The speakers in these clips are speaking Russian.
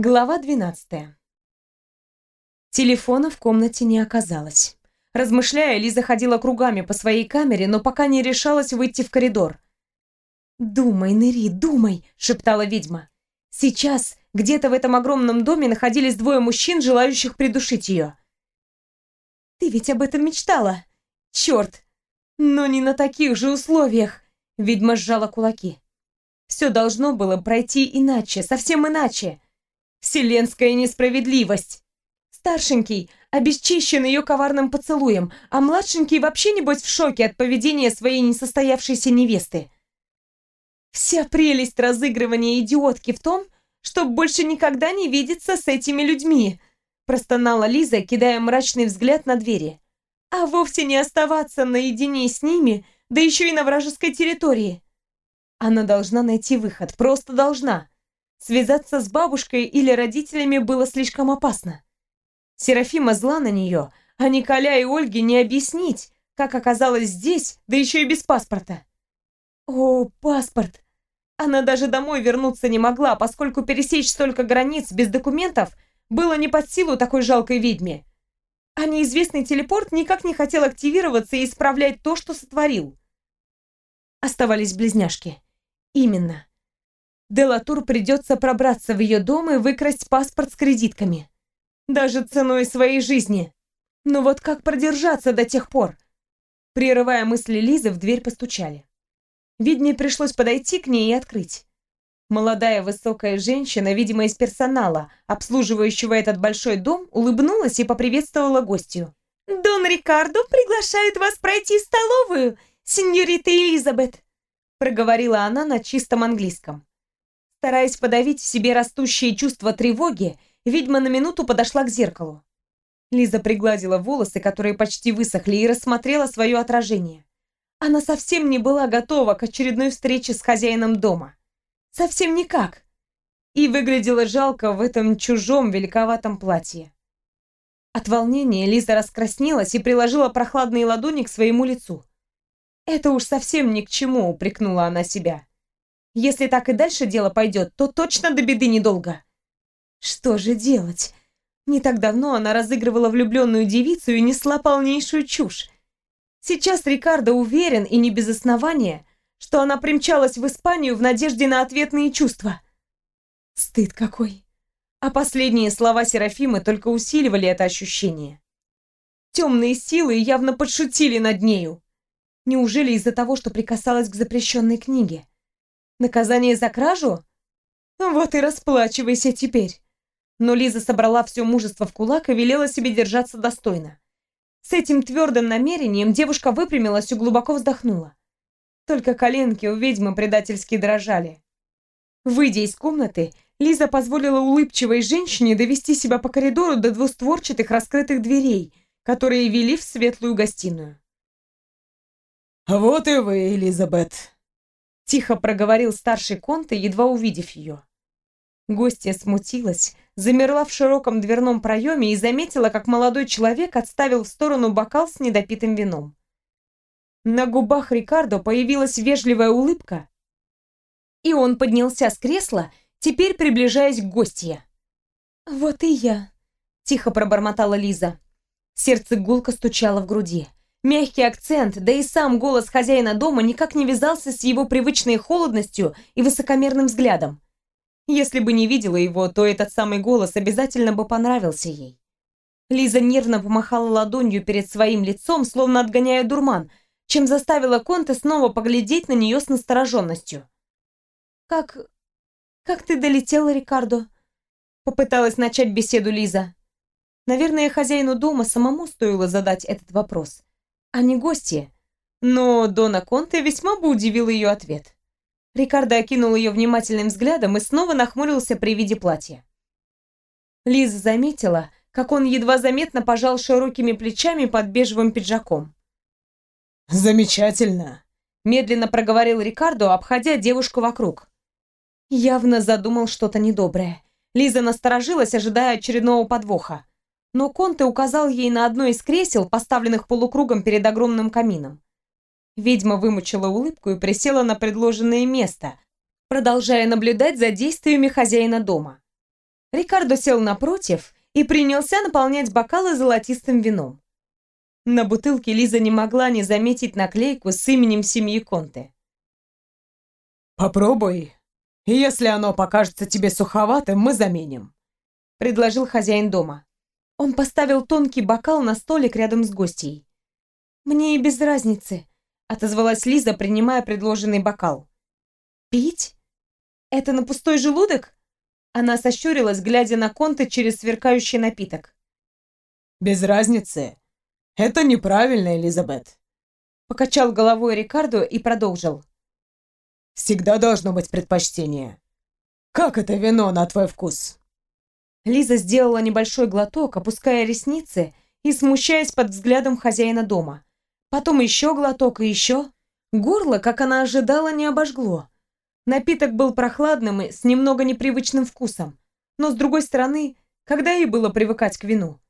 Глава 12. Телефона в комнате не оказалось. Размышляя, Лиза ходила кругами по своей камере, но пока не решалась выйти в коридор. «Думай, Нери, думай!» — шептала ведьма. Сейчас где-то в этом огромном доме находились двое мужчин, желающих придушить ее. «Ты ведь об этом мечтала? Черт! Но не на таких же условиях!» Ведьма сжала кулаки. «Все должно было пройти иначе, совсем иначе!» Вселенская несправедливость. Старшенький обесчищен ее коварным поцелуем, а младшенький вообще, небось, в шоке от поведения своей несостоявшейся невесты. Вся прелесть разыгрывания идиотки в том, чтобы больше никогда не видеться с этими людьми, простонала Лиза, кидая мрачный взгляд на двери. А вовсе не оставаться наедине с ними, да еще и на вражеской территории. Она должна найти выход, просто должна. Связаться с бабушкой или родителями было слишком опасно. Серафима зла на нее, а Николя и Ольге не объяснить, как оказалась здесь, да еще и без паспорта. О, паспорт! Она даже домой вернуться не могла, поскольку пересечь столько границ без документов было не под силу такой жалкой ведьме. А неизвестный телепорт никак не хотел активироваться и исправлять то, что сотворил. Оставались близняшки. Именно. Делатур придется пробраться в ее дом и выкрасть паспорт с кредитками. Даже ценой своей жизни. Но вот как продержаться до тех пор? Прерывая мысли Лизы, в дверь постучали. Виднее пришлось подойти к ней и открыть. Молодая высокая женщина, видимо, из персонала, обслуживающего этот большой дом, улыбнулась и поприветствовала гостью. «Дон Рикардо приглашает вас пройти в столовую, сеньорита Элизабет», проговорила она на чистом английском. Стараясь подавить в себе растущее чувство тревоги, ведьма на минуту подошла к зеркалу. Лиза пригладила волосы, которые почти высохли, и рассмотрела свое отражение. Она совсем не была готова к очередной встрече с хозяином дома. Совсем никак. И выглядела жалко в этом чужом великоватом платье. От волнения Лиза раскраснелась и приложила прохладные ладони к своему лицу. «Это уж совсем ни к чему», — упрекнула она себя. Если так и дальше дело пойдет, то точно до беды недолго. Что же делать? Не так давно она разыгрывала влюбленную девицу и несла полнейшую чушь. Сейчас Рикардо уверен, и не без основания, что она примчалась в Испанию в надежде на ответные чувства. Стыд какой. А последние слова Серафимы только усиливали это ощущение. Темные силы явно подшутили над нею. Неужели из-за того, что прикасалась к запрещенной книге? Наказание за кражу? Вот и расплачивайся теперь. Но Лиза собрала все мужество в кулак и велела себе держаться достойно. С этим твердым намерением девушка выпрямилась и глубоко вздохнула. Только коленки у ведьмы предательски дрожали. Выйдя из комнаты, Лиза позволила улыбчивой женщине довести себя по коридору до двустворчатых раскрытых дверей, которые вели в светлую гостиную. «Вот и вы, Элизабет», Тихо проговорил старший Конте, едва увидев ее. Гостья смутилась, замерла в широком дверном проеме и заметила, как молодой человек отставил в сторону бокал с недопитым вином. На губах Рикардо появилась вежливая улыбка, и он поднялся с кресла, теперь приближаясь к гостье. «Вот и я», — тихо пробормотала Лиза. Сердце гулко стучало в груди. Мягкий акцент, да и сам голос хозяина дома никак не вязался с его привычной холодностью и высокомерным взглядом. Если бы не видела его, то этот самый голос обязательно бы понравился ей. Лиза нервно помахала ладонью перед своим лицом, словно отгоняя дурман, чем заставила Конте снова поглядеть на нее с настороженностью. «Как... как ты долетела, Рикардо?» Попыталась начать беседу Лиза. Наверное, хозяину дома самому стоило задать этот вопрос а не гости. Но Дона Конте весьма бы удивил ее ответ. Рикардо окинул ее внимательным взглядом и снова нахмурился при виде платья. Лиза заметила, как он едва заметно пожал широкими плечами под бежевым пиджаком. «Замечательно!» – медленно проговорил Рикардо, обходя девушку вокруг. Явно задумал что-то недоброе. Лиза насторожилась, ожидая очередного подвоха но Конте указал ей на одно из кресел, поставленных полукругом перед огромным камином. Ведьма вымучила улыбку и присела на предложенное место, продолжая наблюдать за действиями хозяина дома. Рикардо сел напротив и принялся наполнять бокалы золотистым вином. На бутылке Лиза не могла не заметить наклейку с именем семьи Конте. «Попробуй. Если оно покажется тебе суховатым, мы заменим», — предложил хозяин дома. Он поставил тонкий бокал на столик рядом с гостьей. «Мне и без разницы», — отозвалась Лиза, принимая предложенный бокал. «Пить? Это на пустой желудок?» Она сощурилась, глядя на Конте через сверкающий напиток. «Без разницы. Это неправильно, Элизабет». Покачал головой Рикардо и продолжил. «Всегда должно быть предпочтение. Как это вино на твой вкус?» Лиза сделала небольшой глоток, опуская ресницы и смущаясь под взглядом хозяина дома. Потом еще глоток и еще. Горло, как она ожидала, не обожгло. Напиток был прохладным и с немного непривычным вкусом. Но, с другой стороны, когда ей было привыкать к вину?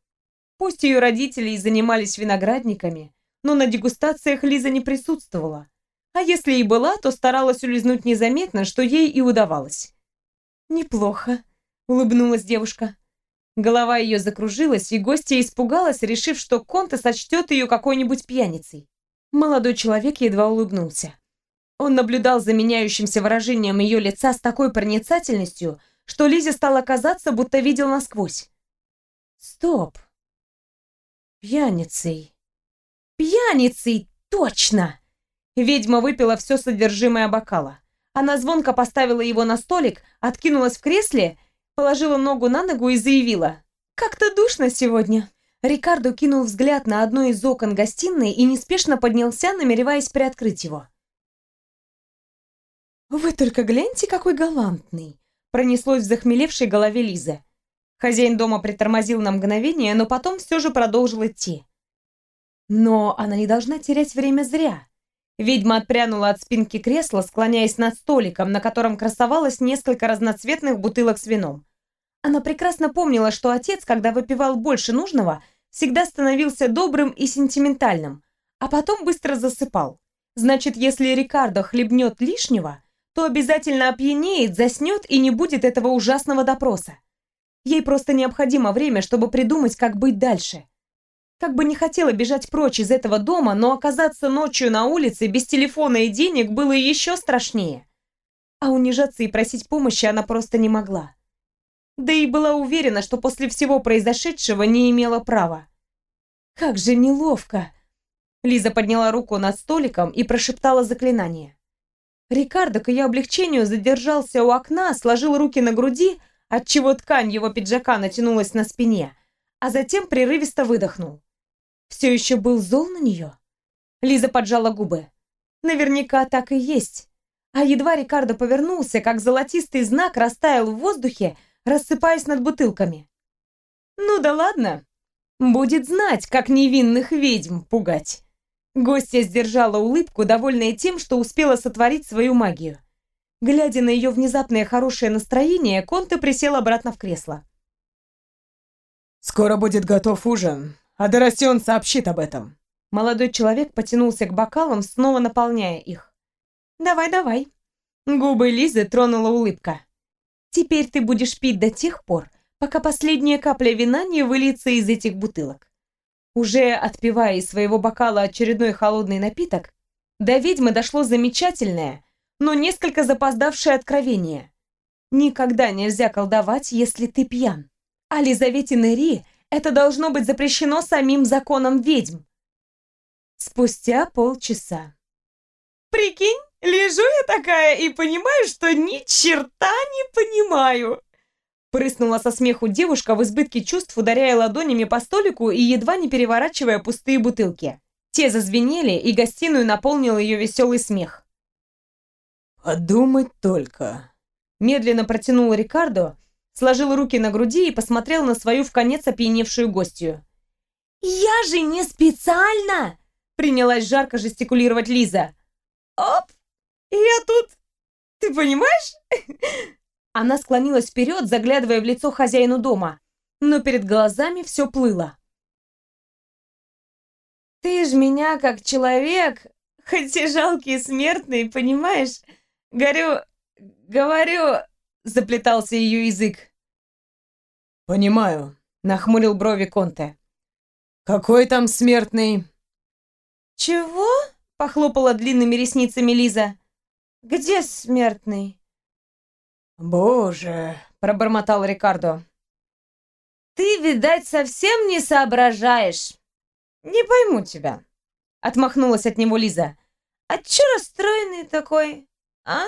Пусть ее родители и занимались виноградниками, но на дегустациях Лиза не присутствовала. А если и была, то старалась улизнуть незаметно, что ей и удавалось. «Неплохо», — улыбнулась девушка. Голова ее закружилась, и гостья испугалась, решив, что Конте сочтет ее какой-нибудь пьяницей. Молодой человек едва улыбнулся. Он наблюдал за меняющимся выражением ее лица с такой проницательностью, что Лизе стало казаться, будто видел насквозь. Стоп. Пьяницей. Пьяницей, точно! Ведьма выпила все содержимое бокала. Она звонко поставила его на столик, откинулась в кресле положила ногу на ногу и заявила. «Как-то душно сегодня». Рикардо кинул взгляд на одно из окон гостиной и неспешно поднялся, намереваясь приоткрыть его. «Вы только гляньте, какой галантный!» Пронеслось в захмелевшей голове Лизы. Хозяин дома притормозил на мгновение, но потом все же продолжил идти. Но она не должна терять время зря. Ведьма отпрянула от спинки кресла, склоняясь над столиком, на котором красовалось несколько разноцветных бутылок с вином. Она прекрасно помнила, что отец, когда выпивал больше нужного, всегда становился добрым и сентиментальным, а потом быстро засыпал. Значит, если Рикардо хлебнет лишнего, то обязательно опьянеет, заснет и не будет этого ужасного допроса. Ей просто необходимо время, чтобы придумать, как быть дальше. Как бы не хотела бежать прочь из этого дома, но оказаться ночью на улице без телефона и денег было еще страшнее. А унижаться и просить помощи она просто не могла. Да и была уверена, что после всего произошедшего не имела права. Как же неловко. Лиза подняла руку над столиком и прошептала заклинание. Рикардо к ее облегчению задержался у окна, сложил руки на груди, отчего ткань его пиджака натянулась на спине, а затем прерывисто выдохнул. Все еще был зол на нее? Лиза поджала губы. Наверняка так и есть. А едва Рикардо повернулся, как золотистый знак растаял в воздухе, рассыпаясь над бутылками. Ну да ладно. Будет знать, как невинных ведьм пугать. Гостья сдержала улыбку, довольная тем, что успела сотворить свою магию. Глядя на ее внезапное хорошее настроение, Конте присел обратно в кресло. «Скоро будет готов ужин, а Доросион сообщит об этом». Молодой человек потянулся к бокалам, снова наполняя их. «Давай, давай». Губы Лизы тронула улыбка. Теперь ты будешь пить до тех пор, пока последняя капля вина не выльется из этих бутылок. Уже отпивая из своего бокала очередной холодный напиток, до ведьмы дошло замечательное, но несколько запоздавшее откровение. Никогда нельзя колдовать, если ты пьян. А Лизавете Нери это должно быть запрещено самим законом ведьм. Спустя полчаса. «Прикинь, Лежу я такая и понимаю, что ни черта не понимаю. Прыснула со смеху девушка в избытке чувств, ударяя ладонями по столику и едва не переворачивая пустые бутылки. Те зазвенели, и гостиную наполнил ее веселый смех. «Подумать только!» Медленно протянул Рикардо, сложил руки на груди и посмотрел на свою в конец опьяневшую гостью. «Я же не специально!» Принялась жарко жестикулировать Лиза. «Оп! Я тут... Ты понимаешь?» Она склонилась вперед, заглядывая в лицо хозяину дома, но перед глазами все плыло. «Ты ж меня как человек, хоть и жалкий смертный, понимаешь? Горю... говорю...» — заплетался ее язык. «Понимаю», — нахмурил брови Конте. «Какой там смертный?» «Чего?» — похлопала длинными ресницами Лиза. «Где смертный?» «Боже!» — пробормотал Рикардо. «Ты, видать, совсем не соображаешь. Не пойму тебя», — отмахнулась от него Лиза. «А чё расстроенный такой, а?»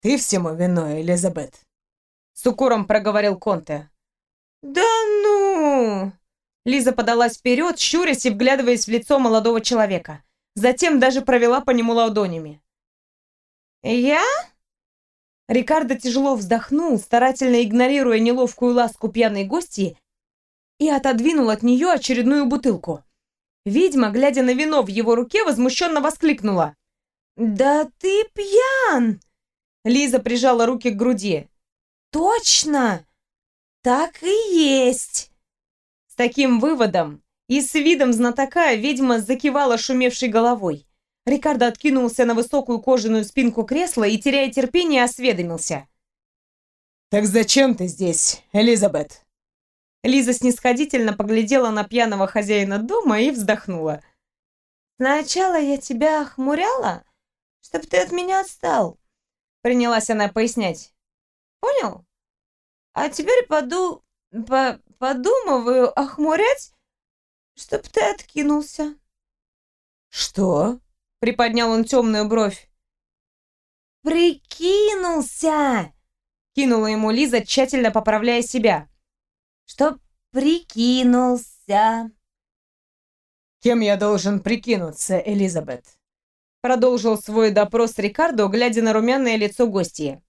«Ты всему виной, Элизабет», — с укором проговорил Конте. «Да ну!» Лиза подалась вперед, щурясь и вглядываясь в лицо молодого человека. Затем даже провела по нему ладонями. «Я?» Рикардо тяжело вздохнул, старательно игнорируя неловкую ласку пьяной гости, и отодвинул от нее очередную бутылку. Ведьма, глядя на вино в его руке, возмущенно воскликнула. «Да ты пьян!» Лиза прижала руки к груди. «Точно! Так и есть!» С таким выводом и с видом знатока ведьма закивала шумевшей головой. Рикардо откинулся на высокую кожаную спинку кресла и, теряя терпение, осведомился. «Так зачем ты здесь, Элизабет?» Лиза снисходительно поглядела на пьяного хозяина дома и вздохнула. «Сначала я тебя охмуряла, чтобы ты от меня отстал. Принялась она пояснять. Понял? А теперь поду... По... подумываю охмурять, чтоб ты откинулся. Что? Приподнял он темную бровь. Прикинулся! Кинула ему Лиза, тщательно поправляя себя. Чтоб прикинулся. Кем я должен прикинуться, Элизабет? Продолжил свой допрос Рикардо, глядя на румяное лицо гостья.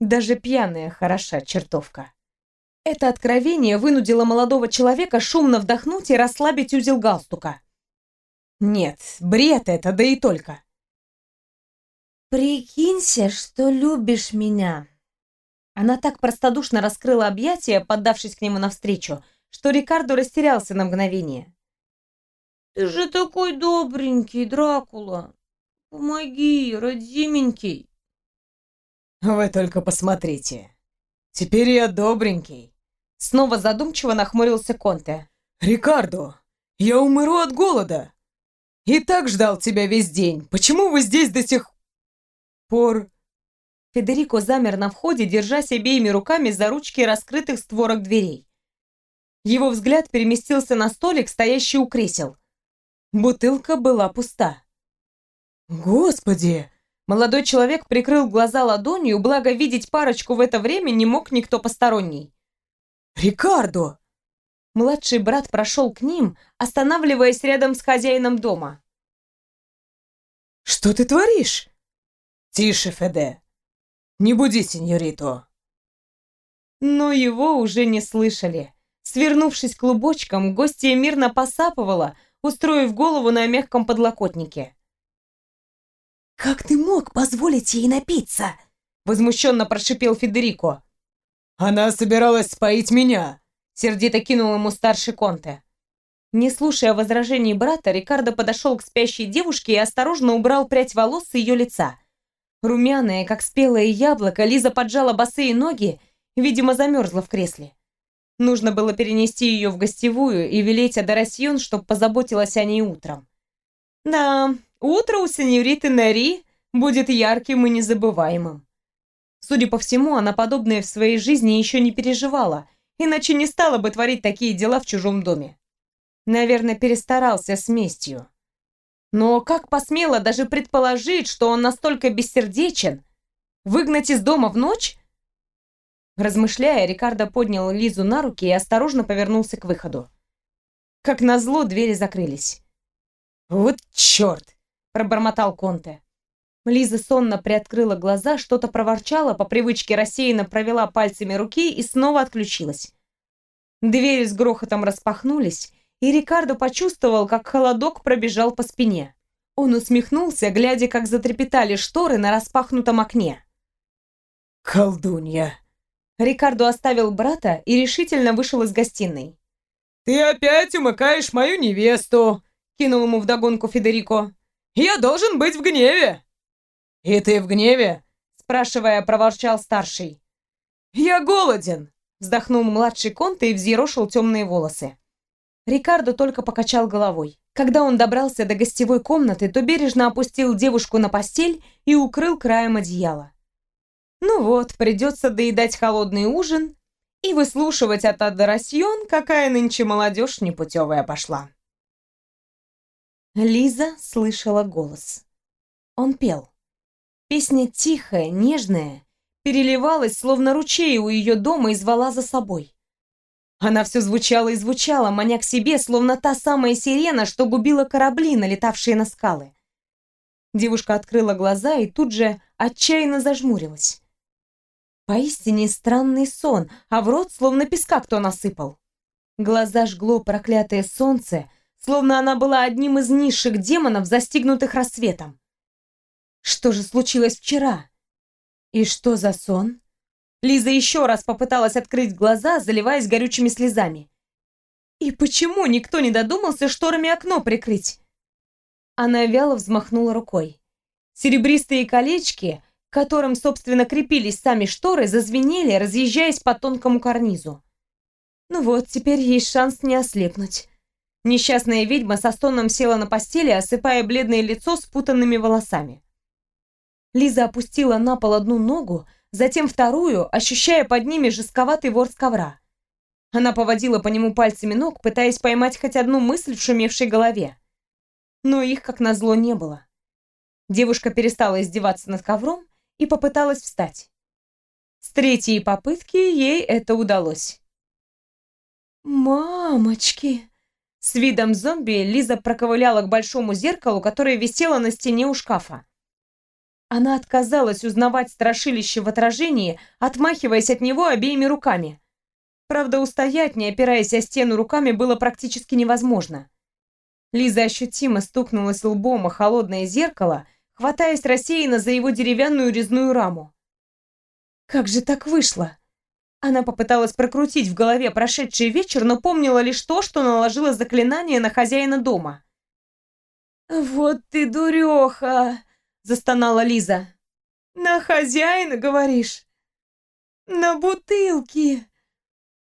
Даже пьяная хороша чертовка. Это откровение вынудило молодого человека шумно вдохнуть и расслабить узел галстука. Нет, бред это, да и только. «Прикинься, что любишь меня». Она так простодушно раскрыла объятия, поддавшись к нему навстречу, что Рикардо растерялся на мгновение. «Ты же такой добренький, Дракула!» Помоги, родименький. Вы только посмотрите. Теперь я добренький. Снова задумчиво нахмурился Конте. Рикардо, я умру от голода. И так ждал тебя весь день. Почему вы здесь до сих пор... Федерико замер на входе, держась обеими руками за ручки раскрытых створок дверей. Его взгляд переместился на столик, стоящий у кресел. Бутылка была пуста. «Господи!» Молодой человек прикрыл глаза ладонью, благо видеть парочку в это время не мог никто посторонний. «Рикардо!» Младший брат прошел к ним, останавливаясь рядом с хозяином дома. «Что ты творишь?» «Тише, Феде! Не буди сеньориту!» Но его уже не слышали. Свернувшись клубочком, гостья мирно посапывала, устроив голову на мягком подлокотнике. «Как ты мог позволить ей напиться?» Возмущенно прошипел Федерико. «Она собиралась споить меня!» Сердито кинул ему старший Конте. Не слушая возражений брата, Рикардо подошел к спящей девушке и осторожно убрал прядь волос с ее лица. Румяная, как спелое яблоко, Лиза поджала босые ноги, видимо, замерзла в кресле. Нужно было перенести ее в гостевую и велеть Адарасьон, чтоб позаботилась о ней утром. Да, Утро у сеньориты Нари будет ярким и незабываемым. Судя по всему, она подобное в своей жизни еще не переживала, иначе не стала бы творить такие дела в чужом доме. Наверное, перестарался с местью. Но как посмела даже предположить, что он настолько бессердечен? Выгнать из дома в ночь? Размышляя, Рикардо поднял Лизу на руки и осторожно повернулся к выходу. Как назло, двери закрылись. «Вот черт!» пробормотал Конте. Лиза сонно приоткрыла глаза, что-то проворчала, по привычке рассеянно провела пальцами руки и снова отключилась. Двери с грохотом распахнулись, и Рикардо почувствовал, как холодок пробежал по спине. Он усмехнулся, глядя, как затрепетали шторы на распахнутом окне. «Колдунья!» Рикардо оставил брата и решительно вышел из гостиной. «Ты опять умыкаешь мою невесту!» кинул ему вдогонку Федерико. Я должен быть в гневе!» «И ты в гневе?» Спрашивая, проворчал старший. «Я голоден. Вздохнул младший Конте и взъерошил темные волосы. Рикардо только покачал головой. Когда он добрался до гостевой комнаты, то бережно опустил девушку на постель и укрыл краем одеяла. Ну вот, придется доедать холодный ужин и выслушивать от Адарасьон, какая нынче молодежь непутевая пошла. Лиза слышала голос. Он пел. Песня тихая, нежная, переливалась, словно ручей у ее дома и звала за собой. Она все звучала и звучала, маня к себе, словно та самая сирена, что губила корабли, налетавшие на скалы. Девушка открыла глаза и тут же отчаянно зажмурилась. Поистине странный сон, а в рот словно песка кто насыпал. Глаза жгло проклятое солнце, словно она была одним из низших демонов, застигнутых рассветом. Что же случилось вчера? И что за сон? Лиза еще раз попыталась открыть глаза, заливаясь горючими слезами. И почему никто не додумался шторами окно прикрыть? Она вяло взмахнула рукой. Серебристые колечки, к которым, собственно, крепились сами шторы, зазвенели, разъезжаясь по тонкому карнизу. Ну вот, теперь есть шанс не ослепнуть. Несчастная ведьма со стоном села на постели, осыпая бледное лицо спутанными волосами. Лиза опустила на пол одну ногу, затем вторую, ощущая под ними жестковатый ворс ковра. Она поводила по нему пальцами ног, пытаясь поймать хоть одну мысль в шумевшей голове. Но их, как назло, не было. Девушка перестала издеваться над ковром и попыталась встать. С третьей попытки ей это удалось. «Мамочки!» С видом зомби Лиза проковыляла к большому зеркалу, которое висело на стене у шкафа. Она отказалась узнавать страшилище в отражении, отмахиваясь от него обеими руками. Правда, устоять, не опираясь о стену руками, было практически невозможно. Лиза ощутимо стукнулась лбом о холодное зеркало, хватаясь рассеянно за его деревянную резную раму. Как же так вышло? Она попыталась прокрутить в голове прошедший вечер, но помнила лишь то, что наложила заклинание на хозяина дома. «Вот ты дуреха!» Застонала Лиза. На хозяина, говоришь? На бутылки.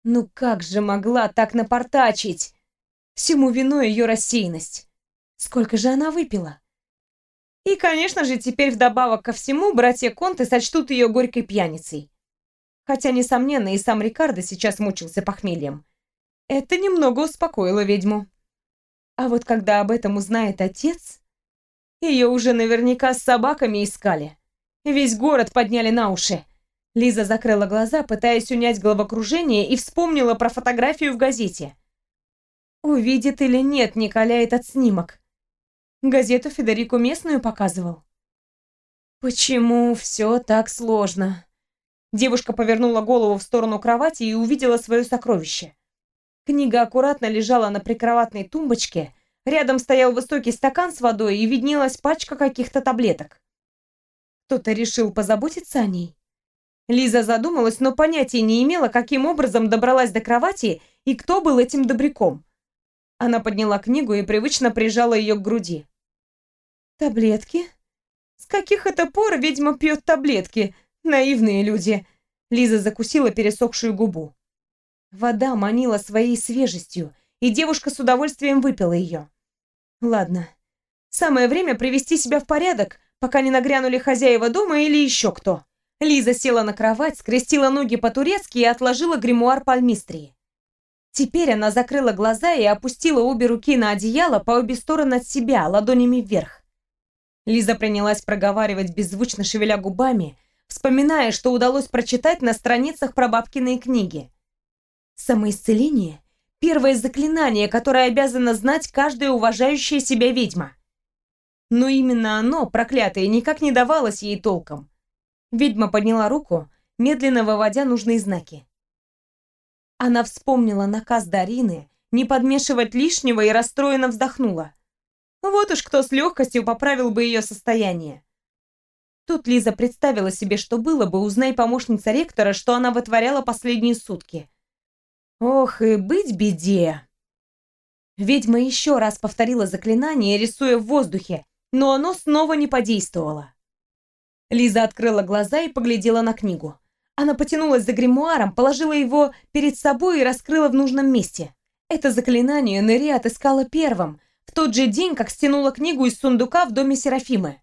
Ну как же могла так напортачить? Всему виной ее рассеянность. Сколько же она выпила? И, конечно же, теперь вдобавок ко всему братья Конты сочтут ее горькой пьяницей. Хотя, несомненно, и сам Рикардо сейчас мучился похмельем. Это немного успокоило ведьму. А вот когда об этом узнает отец... Ее уже наверняка с собаками искали. Весь город подняли на уши. Лиза закрыла глаза, пытаясь унять головокружение, и вспомнила про фотографию в газете. Увидит или нет Николя этот снимок. Газету Федерику местную показывал. Почему все так сложно? Девушка повернула голову в сторону кровати и увидела свое сокровище. Книга аккуратно лежала на прикроватной тумбочке, Рядом стоял высокий стакан с водой и виднелась пачка каких-то таблеток. Кто-то решил позаботиться о ней. Лиза задумалась, но понятия не имела, каким образом добралась до кровати и кто был этим добряком. Она подняла книгу и привычно прижала ее к груди. «Таблетки? С каких это пор ведьма пьет таблетки? Наивные люди!» Лиза закусила пересохшую губу. Вода манила своей свежестью, и девушка с удовольствием выпила ее. Ладно, самое время привести себя в порядок, пока не нагрянули хозяева дома или еще кто. Лиза села на кровать, скрестила ноги по-турецки и отложила гримуар пальмистрии. Теперь она закрыла глаза и опустила обе руки на одеяло по обе стороны от себя, ладонями вверх. Лиза принялась проговаривать, беззвучно шевеля губами, вспоминая, что удалось прочитать на страницах про бабкиной книги. Самоисцеление Первое заклинание, которое обязана знать каждая уважающая себя ведьма. Но именно оно, проклятое, никак не давалось ей толком. Ведьма подняла руку, медленно выводя нужные знаки. Она вспомнила наказ Дарины не подмешивать лишнего и расстроенно вздохнула. Вот уж кто с легкостью поправил бы ее состояние. Тут Лиза представила себе, что было бы, узнай помощница ректора, что она вытворяла последние сутки. Ох, и быть беде! Ведьма еще раз повторила заклинание, рисуя в воздухе, но оно снова не подействовало. Лиза открыла глаза и поглядела на книгу. Она потянулась за гримуаром, положила его перед собой и раскрыла в нужном месте. Это заклинание Нери отыскала первым, в тот же день, как стянула книгу из сундука в доме Серафимы.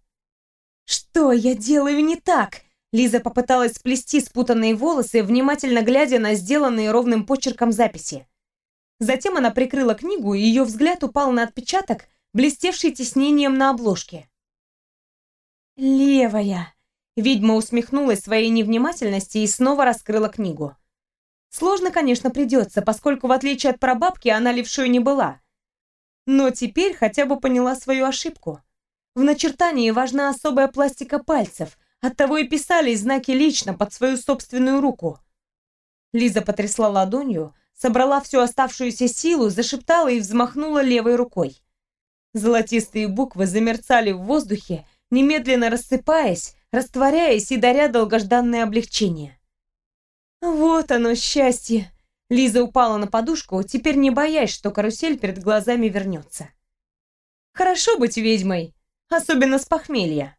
«Что я делаю не так?» Лиза попыталась сплести спутанные волосы, внимательно глядя на сделанные ровным почерком записи. Затем она прикрыла книгу, и ее взгляд упал на отпечаток, блестевший тиснением на обложке. «Левая!» Ведьма усмехнулась своей невнимательности и снова раскрыла книгу. Сложно, конечно, придется, поскольку, в отличие от прабабки, она левшой не была. Но теперь хотя бы поняла свою ошибку. В начертании важна особая пластика пальцев, оттого и писались знаки лично под свою собственную руку. Лиза потрясла ладонью, собрала всю оставшуюся силу, зашептала и взмахнула левой рукой. Золотистые буквы замерцали в воздухе, немедленно рассыпаясь, растворяясь и даря долгожданное облегчение. Вот оно, счастье! Лиза упала на подушку, теперь не боясь, что карусель перед глазами вернется. Хорошо быть ведьмой, особенно с похмелья.